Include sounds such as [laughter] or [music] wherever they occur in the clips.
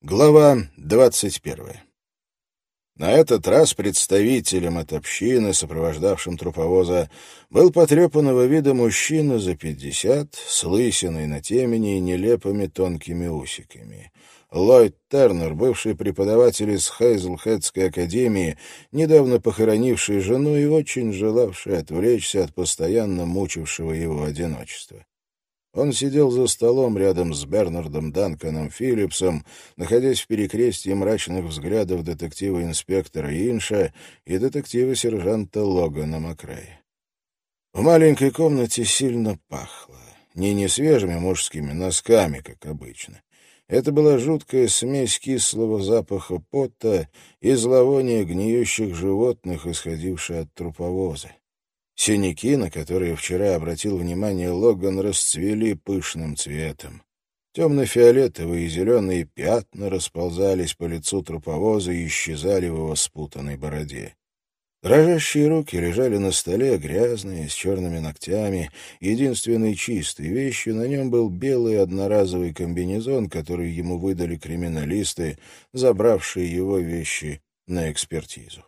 Глава двадцать первая. На этот раз представителем от общины, сопровождавшим труповоза, был потрепанного вида мужчина за пятьдесят, с лысиной на темени и нелепыми тонкими усиками. Ллойд Тернер, бывший преподаватель из Хейзлхедской академии, недавно похоронивший жену и очень желавший отвлечься от постоянно мучившего его одиночества. Он сидел за столом рядом с Бернардом Данканом Филлипсом, находясь в перекрестии мрачных взглядов детектива-инспектора Инша и детектива-сержанта Логана Макрая. В маленькой комнате сильно пахло. Не несвежими мужскими носками, как обычно. Это была жуткая смесь кислого запаха пота и зловония гниющих животных, исходившая от труповоза. Синяки, на которые вчера обратил внимание Логан, расцвели пышным цветом. Темно-фиолетовые и зеленые пятна расползались по лицу труповоза и исчезали в его спутанной бороде. Дрожащие руки лежали на столе, грязные, с черными ногтями. Единственной чистой вещью на нем был белый одноразовый комбинезон, который ему выдали криминалисты, забравшие его вещи на экспертизу.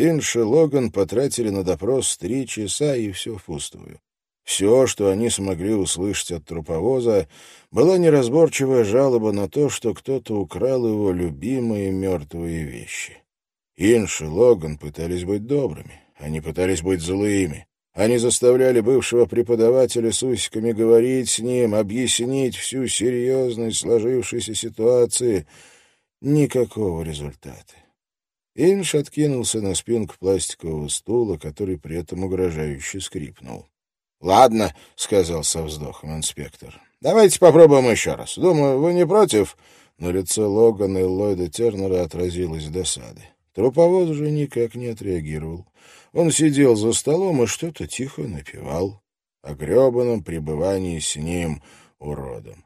Инш и Логан потратили на допрос три часа, и все впустую. Все, что они смогли услышать от труповоза, была неразборчивая жалоба на то, что кто-то украл его любимые мертвые вещи. Инш и Логан пытались быть добрыми, они пытались быть злыми. Они заставляли бывшего преподавателя с усиками говорить с ним, объяснить всю серьезность сложившейся ситуации. Никакого результата. Инш откинулся на спинку пластикового стула, который при этом угрожающе скрипнул. — Ладно, — сказал со вздохом инспектор. — Давайте попробуем еще раз. Думаю, вы не против? На лице Логана и Ллойда Тернера отразилась досада. Труповоз уже никак не отреагировал. Он сидел за столом и что-то тихо напевал о гребаном пребывании с ним, уродом.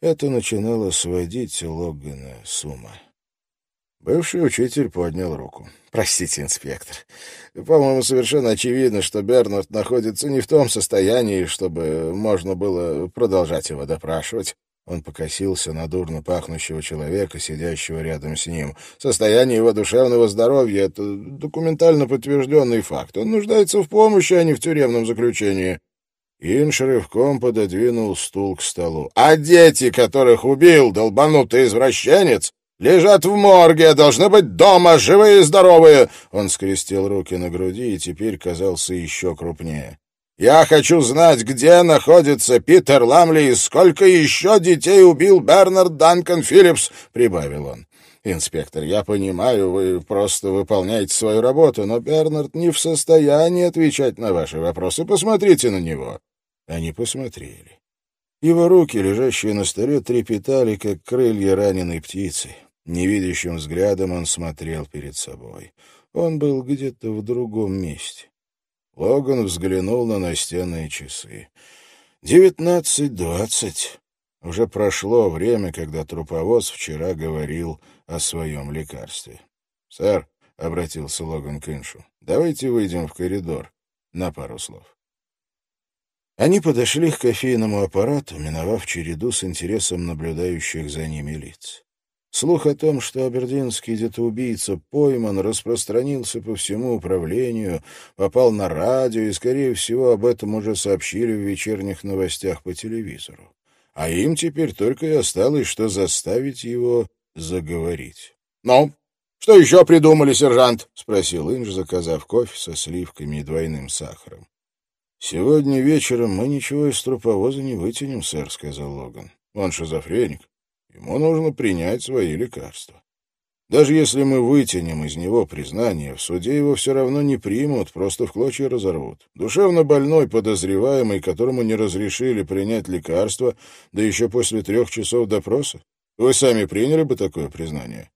Это начинало сводить Логана с ума. Бывший учитель поднял руку. «Простите, инспектор. По-моему, совершенно очевидно, что Бернард находится не в том состоянии, чтобы можно было продолжать его допрашивать». Он покосился на дурно пахнущего человека, сидящего рядом с ним. Состояние его душевного здоровья — это документально подтвержденный факт. Он нуждается в помощи, а не в тюремном заключении. Инш рывком пододвинул стул к столу. «А дети, которых убил долбанутый извращенец, Лежат в морге, должны быть дома, живые и здоровые!» Он скрестил руки на груди и теперь казался еще крупнее. «Я хочу знать, где находится Питер Ламли и сколько еще детей убил Бернард Данкан Филлипс», — прибавил он. «Инспектор, я понимаю, вы просто выполняете свою работу, но Бернард не в состоянии отвечать на ваши вопросы. Посмотрите на него». Они посмотрели. Его руки, лежащие на столе, трепетали, как крылья раненой птицы. Невидящим взглядом он смотрел перед собой. Он был где-то в другом месте. Логан взглянул на настенные часы. «Девятнадцать двадцать». Уже прошло время, когда труповоз вчера говорил о своем лекарстве. «Сэр», — обратился Логан к Иншу, — «давайте выйдем в коридор на пару слов». Они подошли к кофейному аппарату, миновав череду с интересом наблюдающих за ними лиц. Слух о том, что абердинский детоубийца пойман, распространился по всему управлению, попал на радио, и, скорее всего, об этом уже сообщили в вечерних новостях по телевизору. А им теперь только и осталось, что заставить его заговорить. «Ну, что еще придумали, сержант?» — спросил Инж, заказав кофе со сливками и двойным сахаром. «Сегодня вечером мы ничего из труповоза не вытянем, сэр», — сказал Логан. «Он шизофреник. Ему нужно принять свои лекарства. Даже если мы вытянем из него признание, в суде его все равно не примут, просто в клочья разорвут. Душевно больной подозреваемый, которому не разрешили принять лекарство, да еще после трех часов допроса. Вы сами приняли бы такое признание?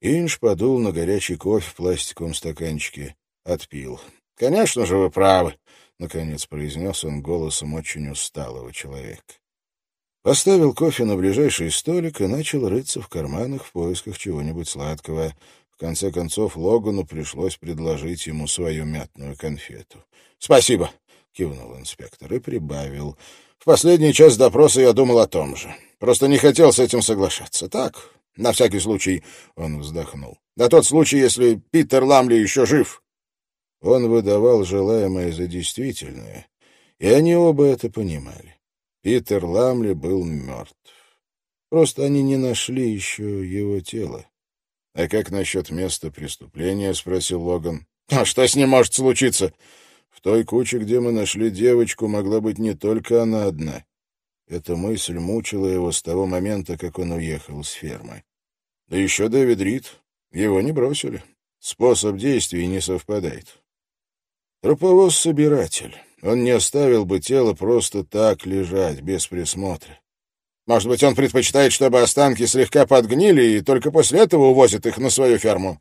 Инж подул на горячий кофе в пластиковом стаканчике. Отпил. «Конечно же вы правы», — наконец произнес он голосом очень усталого человека. Поставил кофе на ближайший столик и начал рыться в карманах в поисках чего-нибудь сладкого. В конце концов, Логану пришлось предложить ему свою мятную конфету. «Спасибо», — кивнул инспектор и прибавил. «В последний час допроса я думал о том же. Просто не хотел с этим соглашаться. Так, На всякий случай, — он вздохнул. На тот случай, если Питер Ламли еще жив. Он выдавал желаемое за действительное, и они оба это понимали. Питер Ламли был мертв. Просто они не нашли еще его тело. — А как насчет места преступления? — спросил Логан. — А что с ним может случиться? В той куче, где мы нашли девочку, могла быть не только она одна. Эта мысль мучила его с того момента, как он уехал с фермы. Да еще Дэвид Рид. Его не бросили. Способ действий не совпадает. Труповоз-собиратель. Он не оставил бы тело просто так лежать, без присмотра. Может быть, он предпочитает, чтобы останки слегка подгнили, и только после этого увозит их на свою ферму?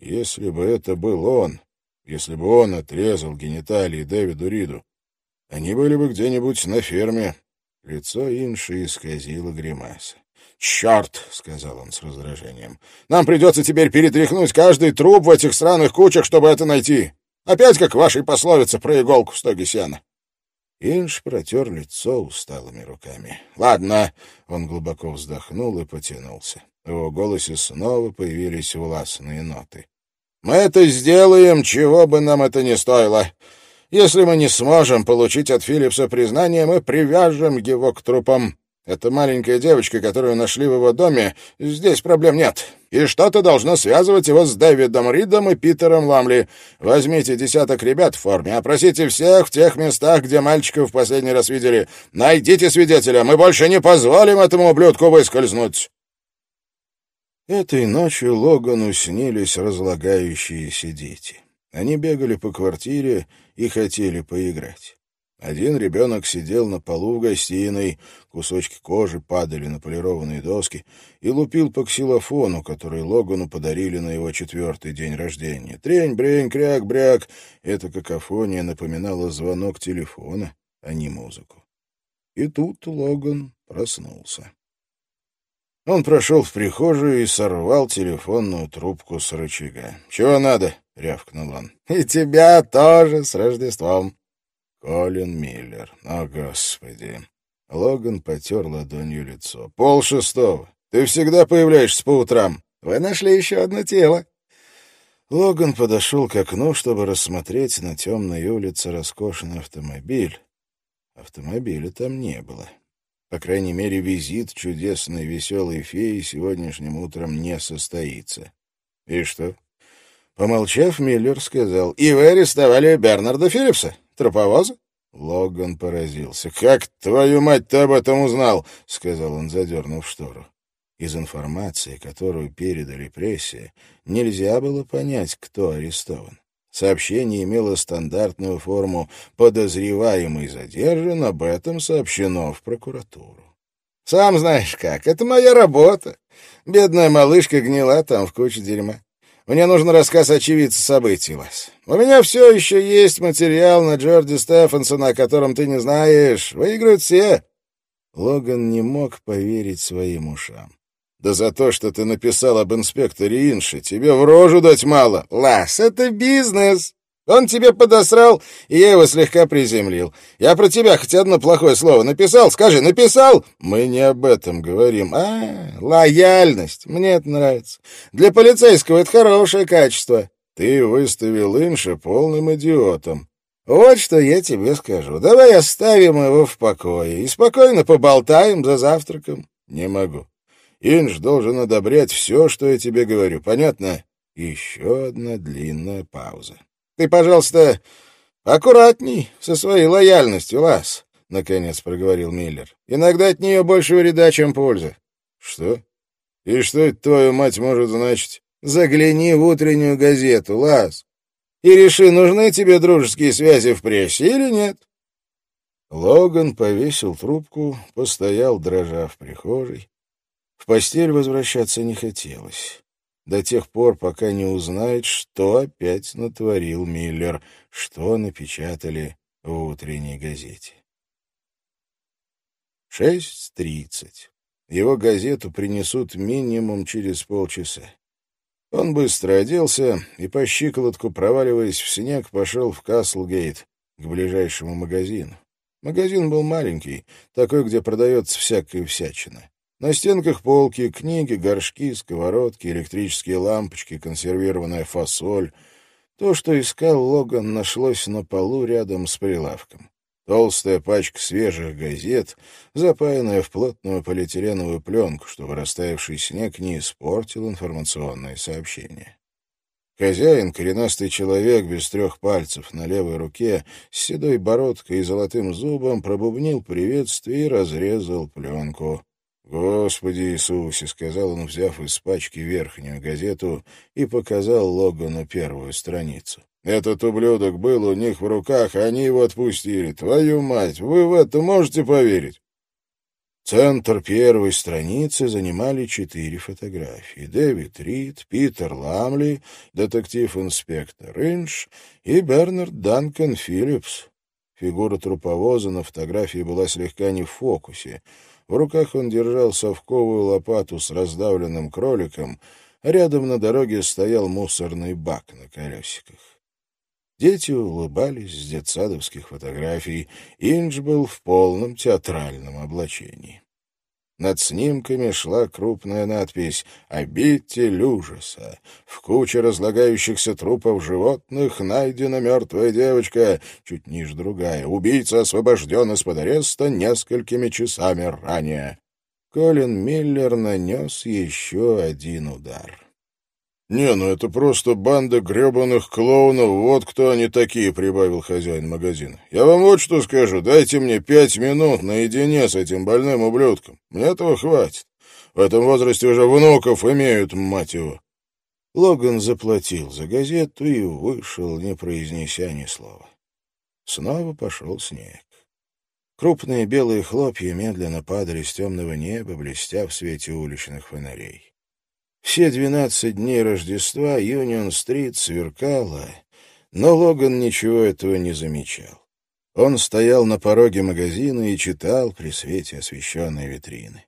Если бы это был он, если бы он отрезал гениталии Дэвиду Риду, они были бы где-нибудь на ферме. Лицо Инши исказило гримаса. «Черт!» — сказал он с раздражением. «Нам придется теперь перетряхнуть каждый труп в этих сраных кучах, чтобы это найти. Опять как вашей пословице про иголку в стоге сена». Инш протер лицо усталыми руками. «Ладно», — он глубоко вздохнул и потянулся. В его голосе снова появились властные ноты. «Мы это сделаем, чего бы нам это ни стоило. Если мы не сможем получить от Филлипса признание, мы привяжем его к трупам. Это маленькая девочка, которую нашли в его доме. Здесь проблем нет. И что-то должно связывать его с Дэвидом Ридом и Питером Ламли. Возьмите десяток ребят в форме, опросите всех в тех местах, где мальчиков в последний раз видели. Найдите свидетеля. Мы больше не позволим этому ублюдку выскользнуть. Этой ночью Логану снились разлагающиеся дети. Они бегали по квартире и хотели поиграть. Один ребенок сидел на полу в гостиной, кусочки кожи падали на полированные доски, и лупил по ксилофону, который Логану подарили на его четвертый день рождения. Трень-брень, кряк-бряк. Эта какофония напоминала звонок телефона, а не музыку. И тут Логан проснулся. Он прошел в прихожую и сорвал телефонную трубку с рычага. «Чего надо?» — рявкнул он. «И тебя тоже с Рождеством!» Колин Миллер. О, Господи. Логан потер ладонью лицо. Пол шестого. Ты всегда появляешься по утрам. Вы нашли еще одно тело. Логан подошел к окну, чтобы рассмотреть на темной улице роскошный автомобиль. Автомобиля там не было. По крайней мере, визит чудесной веселой феи сегодняшним утром не состоится. И что? Помолчав, Миллер сказал, «И вы арестовали Бернарда Филлипса?» Троповоза? Логан поразился. «Как, твою мать, ты об этом узнал?» — сказал он, задернув штору. Из информации, которую передали прессе, нельзя было понять, кто арестован. Сообщение имело стандартную форму «подозреваемый задержан», об этом сообщено в прокуратуру. «Сам знаешь как, это моя работа. Бедная малышка гнила там в куче дерьма. Мне нужен рассказ очевидца событий, Лас. У меня все еще есть материал на Джорди Стефансона, о котором ты не знаешь. Выиграют все. Логан не мог поверить своим ушам. Да за то, что ты написал об инспекторе Инши, тебе в рожу дать мало. Лас, это бизнес. Он тебе подосрал, и я его слегка приземлил. Я про тебя хоть одно плохое слово написал? Скажи, написал? Мы не об этом говорим. А, лояльность. Мне это нравится. Для полицейского это хорошее качество. Ты выставил Инша полным идиотом. Вот что я тебе скажу. Давай оставим его в покое и спокойно поболтаем за завтраком. Не могу. Инж должен одобрять все, что я тебе говорю. Понятно? Еще одна длинная пауза. Ты, пожалуйста, аккуратней со своей лояльностью, Лас, — наконец проговорил Миллер. Иногда от нее больше вреда, чем пользы. Что? И что это, твою мать, может значить? Загляни в утреннюю газету, Лас, и реши, нужны тебе дружеские связи в прессе или нет. Логан повесил трубку, постоял, дрожа в прихожей. В постель возвращаться не хотелось до тех пор, пока не узнает, что опять натворил Миллер, что напечатали в утренней газете. Шесть тридцать. Его газету принесут минимум через полчаса. Он быстро оделся и по щиколотку, проваливаясь в снег, пошел в Каслгейт, к ближайшему магазину. Магазин был маленький, такой, где продается всякая всячина. На стенках полки, книги, горшки, сковородки, электрические лампочки, консервированная фасоль. То, что искал Логан, нашлось на полу рядом с прилавком. Толстая пачка свежих газет, запаянная в плотную полиэтиленовую пленку, чтобы растаявший снег не испортил информационные сообщения. Хозяин, коренастый человек без трех пальцев на левой руке, с седой бородкой и золотым зубом, пробубнил приветствие и разрезал пленку. «Господи Иисусе!» — сказал он, взяв из пачки верхнюю газету и показал Логану первую страницу. «Этот ублюдок был у них в руках, они его отпустили. Твою мать, вы в это можете поверить?» Центр первой страницы занимали четыре фотографии. Дэвид Рид, Питер Ламли, детектив-инспектор Ринш и Бернард Данкан Филлипс. Фигура труповоза на фотографии была слегка не в фокусе — в руках он держал совковую лопату с раздавленным кроликом, а рядом на дороге стоял мусорный бак на колесиках. Дети улыбались с детсадовских фотографий. Индж был в полном театральном облачении. Над снимками шла крупная надпись «Обитель ужаса». В куче разлагающихся трупов животных найдена мертвая девочка, чуть ниже другая. Убийца освобожден из-под ареста несколькими часами ранее. Колин Миллер нанес еще один удар. «Не, ну это просто банда гребаных клоунов, вот кто они такие», — прибавил хозяин магазина. «Я вам вот что скажу, дайте мне пять минут наедине с этим больным ублюдком. Мне этого хватит. В этом возрасте уже внуков имеют, мать его». Логан заплатил за газету и вышел, не произнеся ни слова. Снова пошел снег. Крупные белые хлопья медленно падали с темного неба, блестя в свете уличных фонарей. Все двенадцать дней Рождества Юнион-стрит сверкала, но Логан ничего этого не замечал. Он стоял на пороге магазина и читал при свете освещенной витрины.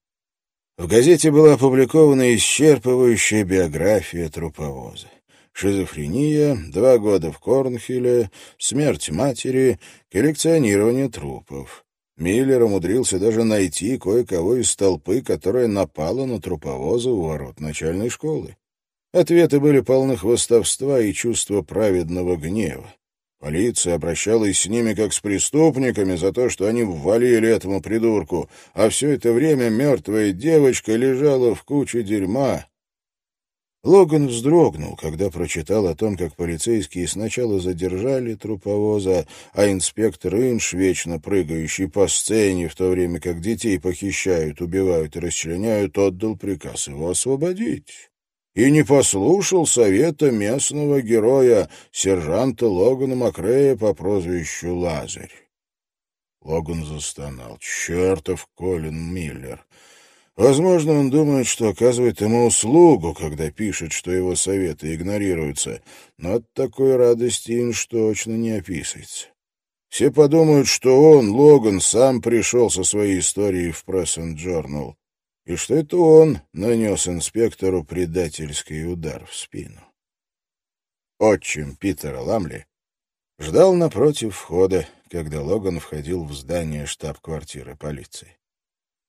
В газете была опубликована исчерпывающая биография труповоза. Шизофрения, два года в Корнхилле, смерть матери, коллекционирование трупов. Миллер умудрился даже найти кое-кого из толпы, которая напала на труповоза у ворот начальной школы. Ответы были полны хвостовства и чувства праведного гнева. Полиция обращалась с ними как с преступниками за то, что они ввалили этому придурку, а все это время мертвая девочка лежала в куче дерьма, Логан вздрогнул, когда прочитал о том, как полицейские сначала задержали труповоза, а инспектор Инш, вечно прыгающий по сцене, в то время как детей похищают, убивают и расчленяют, отдал приказ его освободить. И не послушал совета местного героя, сержанта Логана Макрея по прозвищу Лазарь. Логан застонал. «Чертов Колин Миллер!» Возможно, он думает, что оказывает ему услугу, когда пишет, что его советы игнорируются, но от такой радости Инш точно не описывается. Все подумают, что он, Логан, сам пришел со своей историей в Press and Journal, и что это он нанес инспектору предательский удар в спину. Отчим Питера Ламли ждал напротив входа, когда Логан входил в здание штаб-квартиры полиции.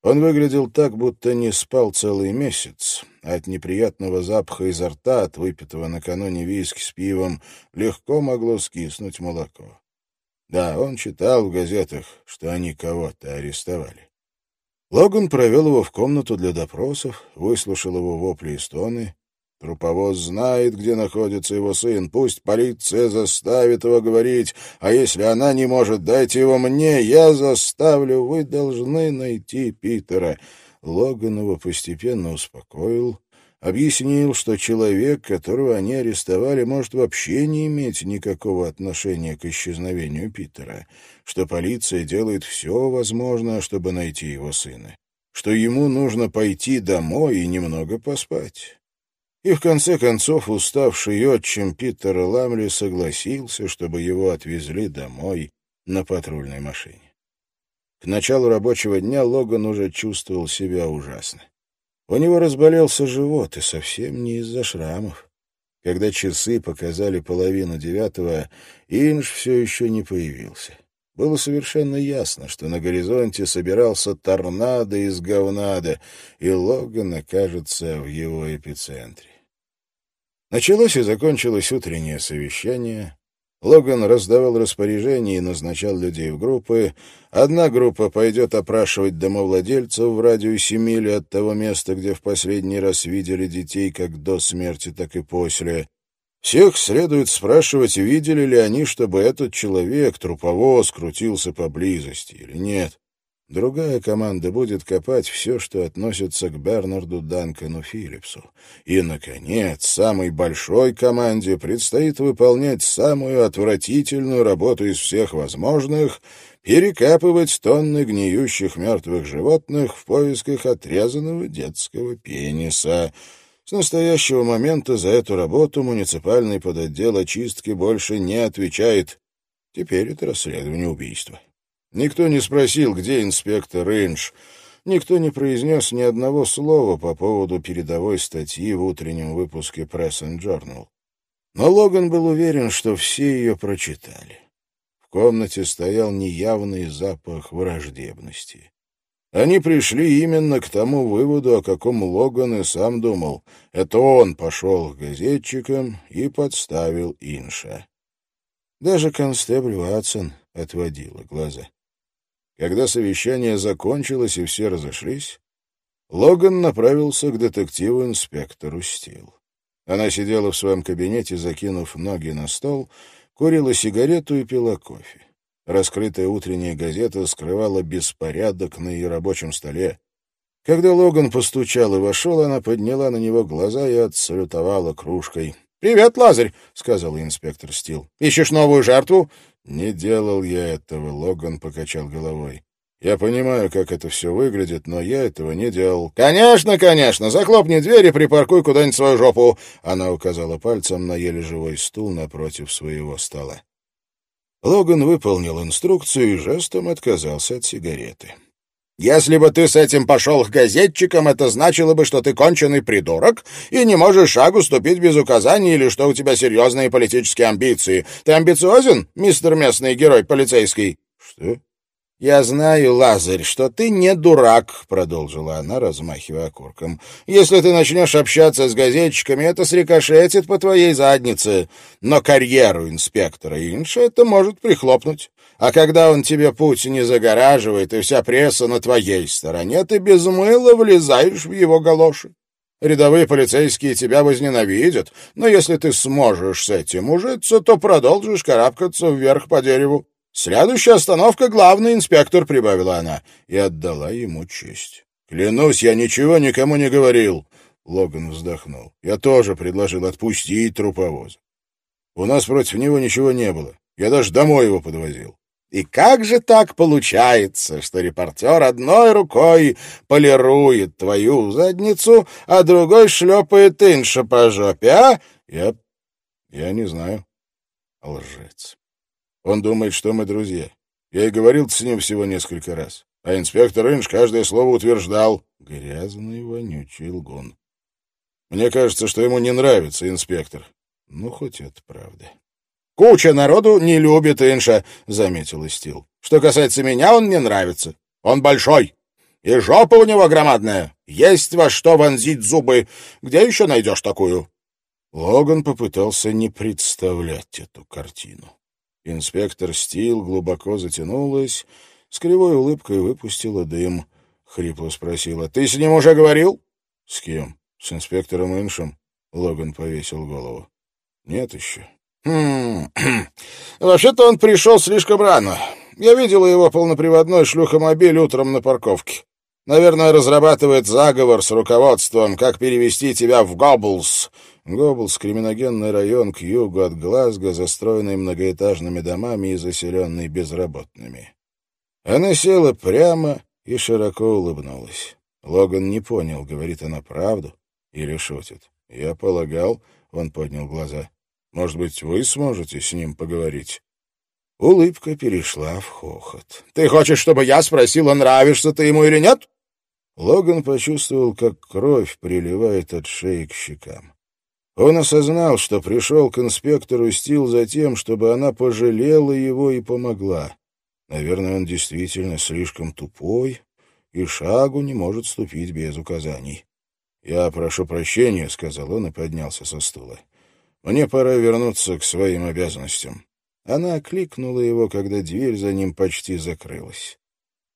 Он выглядел так, будто не спал целый месяц. От неприятного запаха изо рта, от выпитого накануне виски с пивом, легко могло скиснуть молоко. Да, он читал в газетах, что они кого-то арестовали. Логан провел его в комнату для допросов, выслушал его вопли и стоны, Труповоз знает, где находится его сын. Пусть полиция заставит его говорить. А если она не может, дайте его мне. Я заставлю. Вы должны найти Питера. Логан его постепенно успокоил. Объяснил, что человек, которого они арестовали, может вообще не иметь никакого отношения к исчезновению Питера, что полиция делает все возможное, чтобы найти его сына, что ему нужно пойти домой и немного поспать. И в конце концов уставший отчим Питер Ламли согласился, чтобы его отвезли домой на патрульной машине. К началу рабочего дня Логан уже чувствовал себя ужасно. У него разболелся живот, и совсем не из-за шрамов. Когда часы показали половину девятого, Инж все еще не появился. Было совершенно ясно, что на горизонте собирался торнадо из говнада, и Логан окажется в его эпицентре. Началось и закончилось утреннее совещание. Логан раздавал распоряжения и назначал людей в группы. Одна группа пойдет опрашивать домовладельцев в радиусе мили от того места, где в последний раз видели детей как до смерти, так и после. Всех следует спрашивать, видели ли они, чтобы этот человек, труповоз, крутился поблизости или нет. Другая команда будет копать все, что относится к Бернарду Данкану Филлипсу. И, наконец, самой большой команде предстоит выполнять самую отвратительную работу из всех возможных — перекапывать тонны гниющих мертвых животных в поисках отрезанного детского пениса — с настоящего момента за эту работу муниципальный подотдел очистки больше не отвечает. Теперь это расследование убийства. Никто не спросил, где инспектор Рейндж. Никто не произнес ни одного слова по поводу передовой статьи в утреннем выпуске Press and Journal. Но Логан был уверен, что все ее прочитали. В комнате стоял неявный запах враждебности. Они пришли именно к тому выводу, о каком Логан и сам думал. Это он пошел к газетчикам и подставил Инша. Даже констебль Ватсон отводила глаза. Когда совещание закончилось и все разошлись, Логан направился к детективу-инспектору Стил. Она сидела в своем кабинете, закинув ноги на стол, курила сигарету и пила кофе. Раскрытая утренняя газета скрывала беспорядок на ее рабочем столе. Когда Логан постучал и вошел, она подняла на него глаза и отсалютовала кружкой. «Привет, Лазарь!» — сказал инспектор Стил. «Ищешь новую жертву?» «Не делал я этого», — Логан покачал головой. «Я понимаю, как это все выглядит, но я этого не делал». «Конечно, конечно! Захлопни дверь и припаркуй куда-нибудь свою жопу!» Она указала пальцем на еле живой стул напротив своего стола. Логан выполнил инструкцию и жестом отказался от сигареты. «Если бы ты с этим пошел к газетчикам, это значило бы, что ты конченый придурок и не можешь шагу ступить без указаний или что у тебя серьезные политические амбиции. Ты амбициозен, мистер местный герой полицейский?» «Что?» «Я знаю, Лазарь, что ты не дурак», — продолжила она, размахивая окурком. «Если ты начнешь общаться с газетчиками, это срикошетит по твоей заднице. Но карьеру инспектора Инша это может прихлопнуть. А когда он тебе путь не загораживает, и вся пресса на твоей стороне, ты без мыла влезаешь в его галоши. Рядовые полицейские тебя возненавидят, но если ты сможешь с этим ужиться, то продолжишь карабкаться вверх по дереву. «Следующая остановка — главный инспектор», — прибавила она, и отдала ему честь. «Клянусь, я ничего никому не говорил», — Логан вздохнул. «Я тоже предложил отпустить труповоз. У нас против него ничего не было. Я даже домой его подвозил. И как же так получается, что репортер одной рукой полирует твою задницу, а другой шлепает инша по жопе, а? Я... я не знаю. Лжец. Он думает, что мы друзья. Я и говорил с ним всего несколько раз. А инспектор Инж каждое слово утверждал. Грязный, вонючий лгун. Мне кажется, что ему не нравится инспектор. Ну, хоть это правда. «Куча народу не любит Инша», — заметил Стил. «Что касается меня, он мне нравится. Он большой. И жопа у него громадная. Есть во что вонзить зубы. Где еще найдешь такую?» Логан попытался не представлять эту картину. Инспектор Стил глубоко затянулась, с кривой улыбкой выпустила дым. Хрипло спросила. «Ты с ним уже говорил?» «С кем? С инспектором Иншем?» Логан повесил голову. «Нет еще». «Хм... [clears throat] Вообще-то он пришел слишком рано. Я видел его полноприводной шлюхомобиль утром на парковке. Наверное, разрабатывает заговор с руководством, как перевести тебя в Гобблс. Гобблс — криминогенный район к югу от Глазго, застроенный многоэтажными домами и заселенный безработными. Она села прямо и широко улыбнулась. Логан не понял, говорит она правду или шутит. Я полагал, он поднял глаза. Может быть, вы сможете с ним поговорить? Улыбка перешла в хохот. «Ты хочешь, чтобы я спросила, нравишься ты ему или нет?» Логан почувствовал, как кровь приливает от шеи к щекам. Он осознал, что пришел к инспектору Стил за тем, чтобы она пожалела его и помогла. Наверное, он действительно слишком тупой и шагу не может ступить без указаний. «Я прошу прощения», — сказал он и поднялся со стула. «Мне пора вернуться к своим обязанностям». Она окликнула его, когда дверь за ним почти закрылась.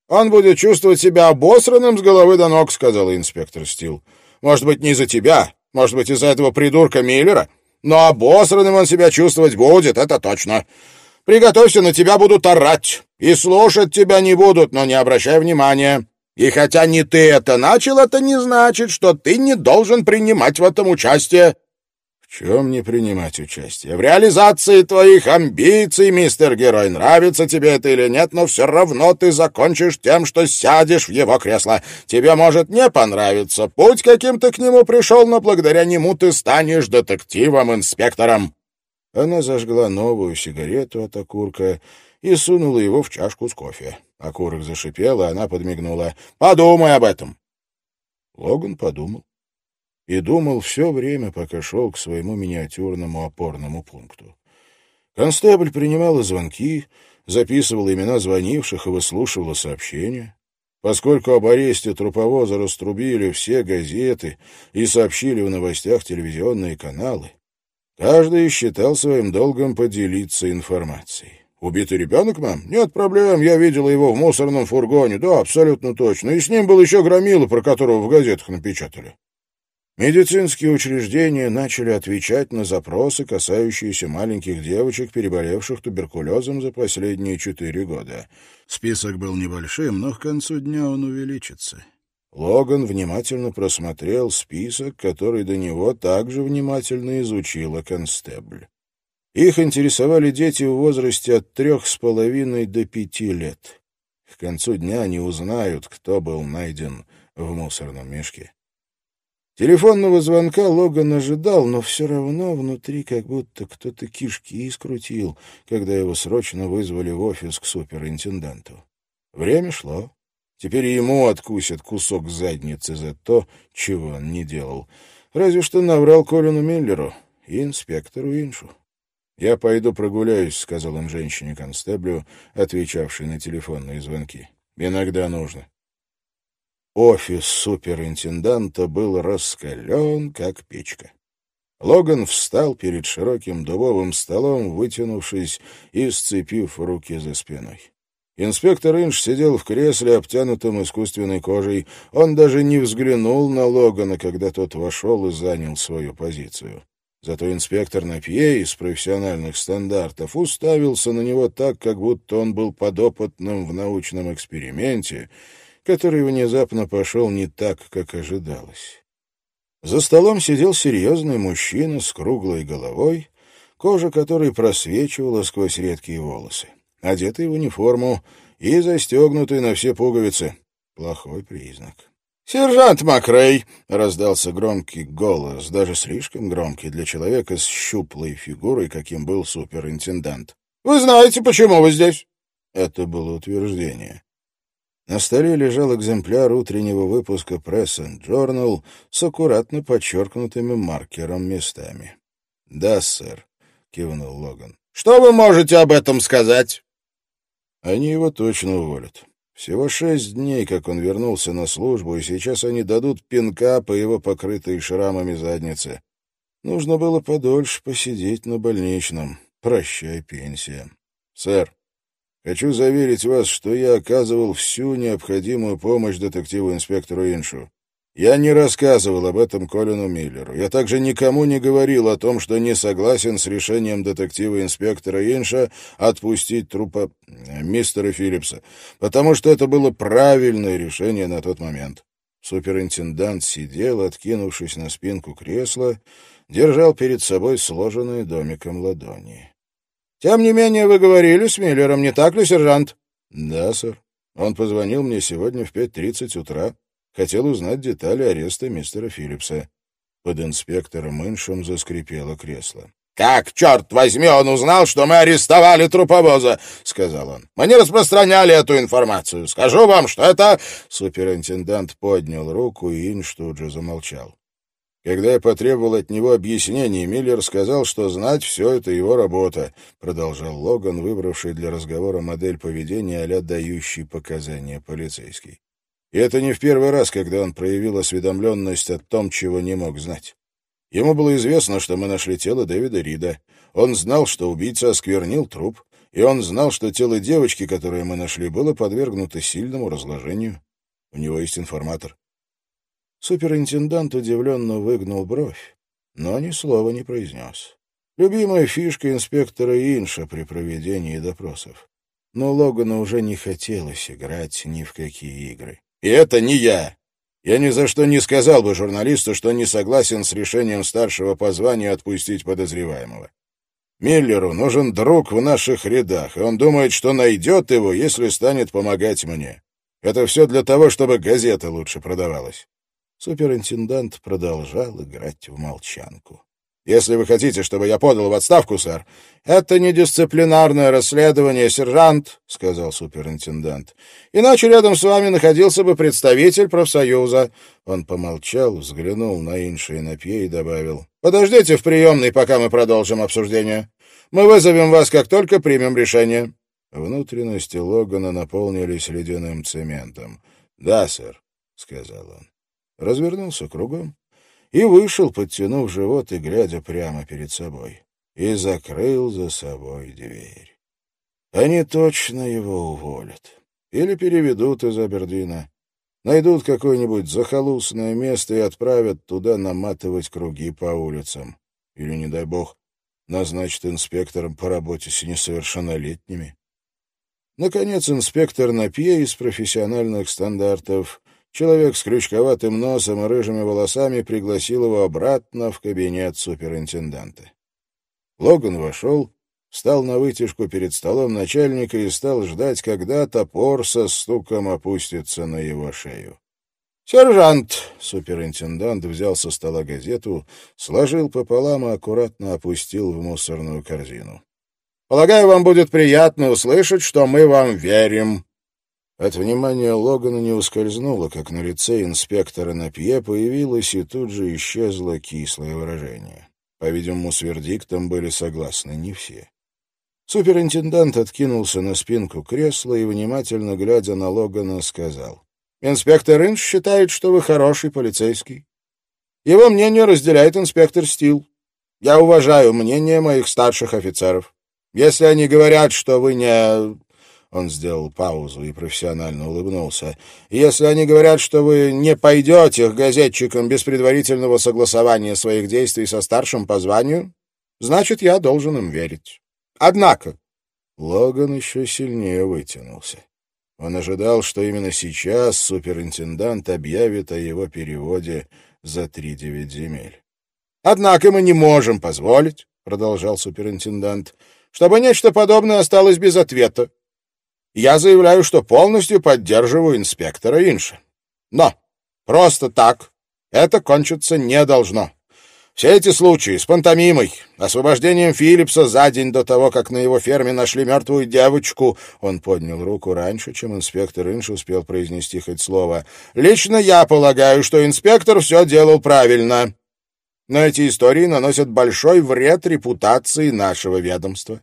«Он будет чувствовать себя обосранным с головы до ног», — сказала инспектор Стил. «Может быть, не из-за тебя, может быть, из-за этого придурка Миллера, но обосранным он себя чувствовать будет, это точно. Приготовься, на тебя будут орать, и слушать тебя не будут, но не обращай внимания. И хотя не ты это начал, это не значит, что ты не должен принимать в этом участие. Чем не принимать участие? В реализации твоих амбиций, мистер Герой. Нравится тебе это или нет, но все равно ты закончишь тем, что сядешь в его кресло. Тебе может не понравиться. Путь, каким ты к нему пришел, но благодаря нему ты станешь детективом-инспектором. Она зажгла новую сигарету от окурка и сунула его в чашку с кофе. Окурок зашипел, и она подмигнула. «Подумай об этом!» Логан подумал. И думал все время, пока шел к своему миниатюрному опорному пункту. Констебль принимала звонки, записывала имена звонивших и выслушивала сообщения. Поскольку об аресте труповоза раструбили все газеты и сообщили в новостях телевизионные каналы, каждый считал своим долгом поделиться информацией. «Убитый ребенок, мам? Нет проблем, я видела его в мусорном фургоне. Да, абсолютно точно. И с ним был еще громила, про которого в газетах напечатали». Медицинские учреждения начали отвечать на запросы, касающиеся маленьких девочек, переболевших туберкулезом за последние четыре года. Список был небольшим, но к концу дня он увеличится. Логан внимательно просмотрел список, который до него также внимательно изучила констебль. Их интересовали дети в возрасте от трех с половиной до пяти лет. К концу дня они узнают, кто был найден в мусорном мешке. Телефонного звонка Логан ожидал, но все равно внутри как будто кто-то кишки скрутил, когда его срочно вызвали в офис к суперинтенданту. Время шло. Теперь ему откусят кусок задницы за то, чего он не делал. Разве что наврал Колину Миллеру и инспектору Иншу. «Я пойду прогуляюсь», — сказал он женщине-констеблю, отвечавшей на телефонные звонки. «Иногда нужно». Офис суперинтенданта был раскален, как печка. Логан встал перед широким дубовым столом, вытянувшись и сцепив руки за спиной. Инспектор Инш сидел в кресле, обтянутом искусственной кожей. Он даже не взглянул на Логана, когда тот вошел и занял свою позицию. Зато инспектор Напье из профессиональных стандартов уставился на него так, как будто он был подопытным в научном эксперименте, который внезапно пошел не так, как ожидалось. За столом сидел серьезный мужчина с круглой головой, кожа которой просвечивала сквозь редкие волосы, одетый в униформу и застегнутый на все пуговицы. Плохой признак. «Сержант Макрей!» — раздался громкий голос, даже слишком громкий для человека с щуплой фигурой, каким был суперинтендант. «Вы знаете, почему вы здесь?» Это было утверждение. На столе лежал экземпляр утреннего выпуска Press and Journal с аккуратно подчеркнутыми маркером местами. «Да, сэр», — кивнул Логан. «Что вы можете об этом сказать?» «Они его точно уволят. Всего шесть дней, как он вернулся на службу, и сейчас они дадут пинка по его покрытой шрамами заднице. Нужно было подольше посидеть на больничном. Прощай, пенсия. Сэр, хочу заверить вас, что я оказывал всю необходимую помощь детективу-инспектору Иншу. Я не рассказывал об этом Колину Миллеру. Я также никому не говорил о том, что не согласен с решением детектива-инспектора Инша отпустить трупа э, мистера Филлипса, потому что это было правильное решение на тот момент. Суперинтендант сидел, откинувшись на спинку кресла, держал перед собой сложенные домиком ладони. — Тем не менее, вы говорили с Миллером, не так ли, сержант? — Да, сэр. Он позвонил мне сегодня в пять тридцать утра. Хотел узнать детали ареста мистера Филлипса. Под инспектором Иншем заскрипело кресло. «Как, черт возьми, он узнал, что мы арестовали труповоза?» — сказал он. «Мы не распространяли эту информацию. Скажу вам, что это...» Суперинтендант поднял руку, и Инш тут же замолчал. Когда я потребовал от него объяснений, Миллер сказал, что знать все — это его работа, — продолжал Логан, выбравший для разговора модель поведения а дающий показания полицейский. И это не в первый раз, когда он проявил осведомленность о том, чего не мог знать. Ему было известно, что мы нашли тело Дэвида Рида. Он знал, что убийца осквернил труп, и он знал, что тело девочки, которое мы нашли, было подвергнуто сильному разложению. У него есть информатор. Суперинтендант удивленно выгнул бровь, но ни слова не произнес. Любимая фишка инспектора Инша при проведении допросов. Но Логану уже не хотелось играть ни в какие игры. «И это не я!» Я ни за что не сказал бы журналисту, что не согласен с решением старшего по званию отпустить подозреваемого. Миллеру нужен друг в наших рядах, и он думает, что найдет его, если станет помогать мне. Это все для того, чтобы газета лучше продавалась. Суперинтендант продолжал играть в молчанку. Если вы хотите, чтобы я подал в отставку, сэр, это не дисциплинарное расследование, сержант, сказал суперинтендант. Иначе рядом с вами находился бы представитель профсоюза. Он помолчал, взглянул на Инши и на Пье и добавил: Подождите в приемной, пока мы продолжим обсуждение. Мы вызовем вас, как только примем решение. Внутренности Логана наполнились ледяным цементом. "Да, сэр", сказал он. Развернулся кругом и вышел, подтянув живот и глядя прямо перед собой, и закрыл за собой дверь. Они точно его уволят или переведут из Абердина, найдут какое-нибудь захолустное место и отправят туда наматывать круги по улицам. Или, не дай бог, назначат инспектором по работе с несовершеннолетними. Наконец, инспектор Напье из профессиональных стандартов Человек с крючковатым носом и рыжими волосами пригласил его обратно в кабинет суперинтенданта. Логан вошел, встал на вытяжку перед столом начальника и стал ждать, когда топор со стуком опустится на его шею. «Сержант!» — суперинтендант взял со стола газету, сложил пополам и аккуратно опустил в мусорную корзину. «Полагаю, вам будет приятно услышать, что мы вам верим. От внимания Логана не ускользнуло, как на лице инспектора Напье появилось и тут же исчезло кислое выражение. По-видимому, с вердиктом были согласны не все. Суперинтендант откинулся на спинку кресла и, внимательно глядя на Логана, сказал. «Инспектор Инш считает, что вы хороший полицейский. Его мнение разделяет инспектор Стил. Я уважаю мнение моих старших офицеров. Если они говорят, что вы не он сделал паузу и профессионально улыбнулся. «Если они говорят, что вы не пойдете к газетчикам без предварительного согласования своих действий со старшим по званию, значит, я должен им верить. Однако...» Логан еще сильнее вытянулся. Он ожидал, что именно сейчас суперинтендант объявит о его переводе за три девять земель. «Однако мы не можем позволить, — продолжал суперинтендант, — чтобы нечто подобное осталось без ответа. Я заявляю, что полностью поддерживаю инспектора Инша. Но просто так это кончиться не должно. Все эти случаи с пантомимой, освобождением Филлипса за день до того, как на его ферме нашли мертвую девочку, он поднял руку раньше, чем инспектор Инш успел произнести хоть слово. Лично я полагаю, что инспектор все делал правильно. Но эти истории наносят большой вред репутации нашего ведомства.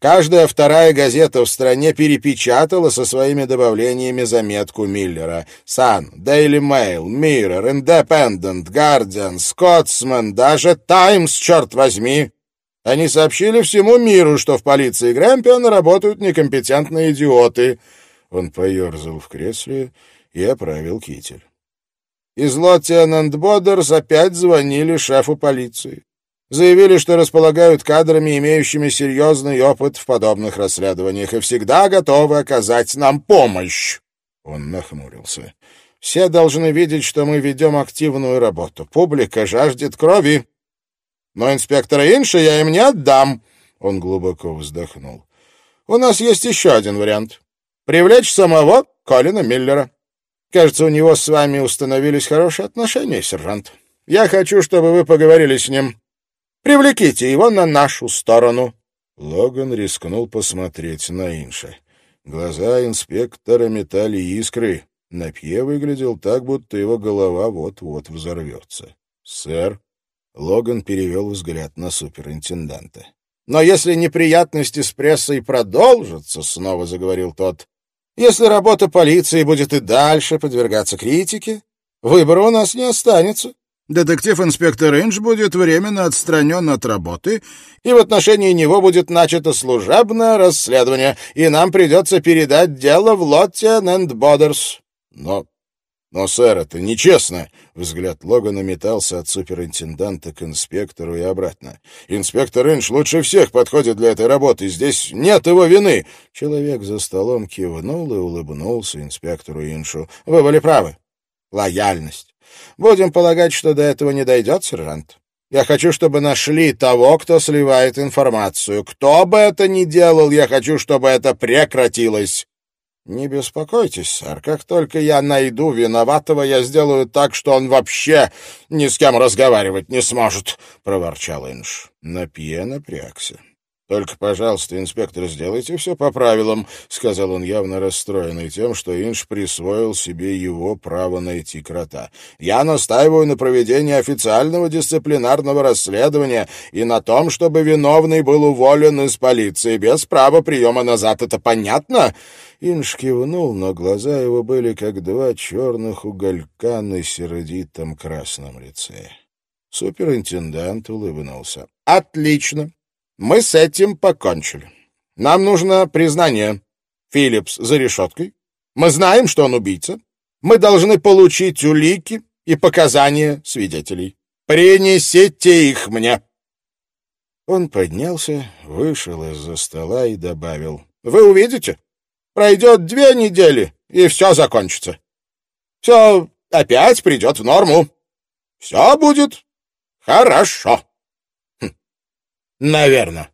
Каждая вторая газета в стране перепечатала со своими добавлениями заметку Миллера. Sun, Daily Mail, Mirror, Independent, Guardian, Scotsman, даже Times, черт возьми. Они сообщили всему миру, что в полиции Грэмпиона работают некомпетентные идиоты. Он поерзал в кресле и оправил китель. Из Лоттиан Бодерс опять звонили шефу полиции заявили, что располагают кадрами, имеющими серьезный опыт в подобных расследованиях, и всегда готовы оказать нам помощь. Он нахмурился. Все должны видеть, что мы ведем активную работу. Публика жаждет крови. Но инспектора Инша я им не отдам. Он глубоко вздохнул. У нас есть еще один вариант. Привлечь самого Колина Миллера. Кажется, у него с вами установились хорошие отношения, сержант. Я хочу, чтобы вы поговорили с ним. Привлеките его на нашу сторону. Логан рискнул посмотреть на Инша. Глаза инспектора метали искры. Напье выглядел так, будто его голова вот-вот взорвется. «Сэр», — Логан перевел взгляд на суперинтенданта. «Но если неприятности с прессой продолжатся», — снова заговорил тот, «если работа полиции будет и дальше подвергаться критике, выбора у нас не останется. Детектив-инспектор Инж будет временно отстранен от работы, и в отношении него будет начато служебное расследование, и нам придется передать дело в Лоттен энд Бодерс. Но, но, сэр, это нечестно. Взгляд Логана метался от суперинтенданта к инспектору и обратно. Инспектор Инж лучше всех подходит для этой работы. Здесь нет его вины. Человек за столом кивнул и улыбнулся инспектору Иншу. Вы были правы. Лояльность. Будем полагать, что до этого не дойдет, сержант. Я хочу, чтобы нашли того, кто сливает информацию. Кто бы это ни делал, я хочу, чтобы это прекратилось. Не беспокойтесь, сэр. Как только я найду виноватого, я сделаю так, что он вообще ни с кем разговаривать не сможет, — проворчал Инж. Напье напрягся. «Только, пожалуйста, инспектор, сделайте все по правилам», — сказал он, явно расстроенный тем, что Инш присвоил себе его право найти крота. «Я настаиваю на проведении официального дисциплинарного расследования и на том, чтобы виновный был уволен из полиции без права приема назад. Это понятно?» Инш кивнул, но глаза его были как два черных уголька на сердитом красном лице. Суперинтендант улыбнулся. «Отлично. Мы с этим покончили. Нам нужно признание. Филлипс за решеткой. Мы знаем, что он убийца. Мы должны получить улики и показания свидетелей. Принесите их мне. Он поднялся, вышел из-за стола и добавил. Вы увидите? Пройдет две недели, и все закончится. Все опять придет в норму. Все будет хорошо. Наверное.